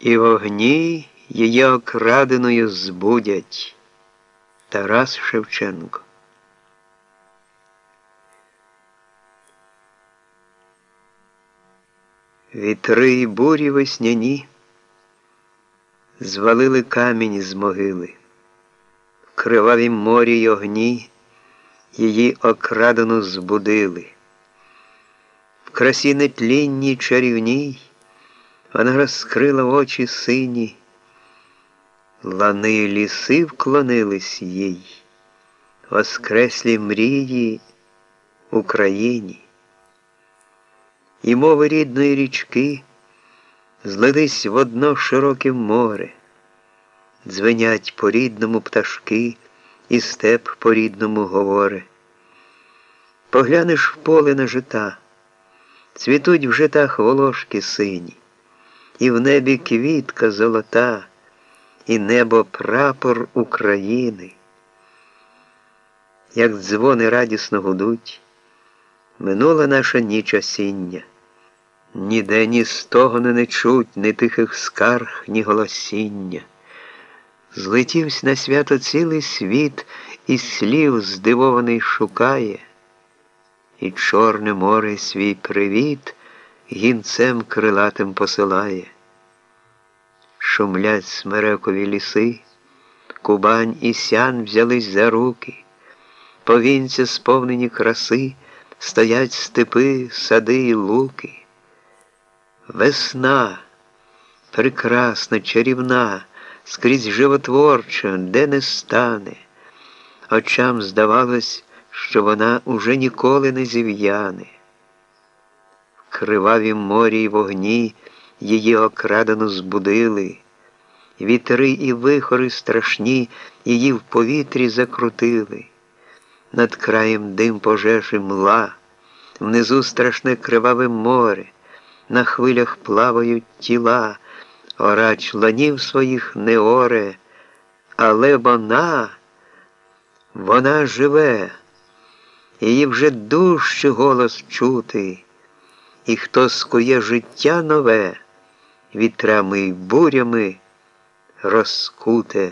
І вогні її окраденою збудять. Тарас Шевченко. Вітри й бурі весняні звалили камінь з могили, в кривавім морі й огні її окрадену збудили. В красі нетлінній чарівній вона розкрила очі сині, лани ліси вклонились їй, воскреслі мрії Україні. І мови рідної річки злились в одно широке море, дзвенять по рідному пташки, і степ по рідному говоре. Поглянеш в поле на жита, цвітуть в житах волошки сині і в небі квітка золота, і небо прапор України. Як дзвони радісно гудуть, минула наша ніч осіння, ніде ні стогони не чуть, ні тихих скарг, ні голосіння. Злетівсь на свято цілий світ, і слів здивований шукає, і Чорне море свій привіт гінцем крилатим посилає. Шумлять смерекові ліси, Кубань і сян взялись за руки, повінця сповнені краси, стоять степи, сади і луки. Весна прекрасна, чарівна, скрізь животворча, де не стане. Очам здавалось, що вона уже ніколи не зів'яне кривавім морі й вогні її окрадено збудили, вітри і вихори страшні її в повітрі закрутили, над краєм дим пожежі мла, внизу страшне криваве море, на хвилях плавають тіла, Орач ланів своїх не оре, але вона, вона живе, її вже дужче голос чути і хто скує життя нове, вітрами й бурями розкуте.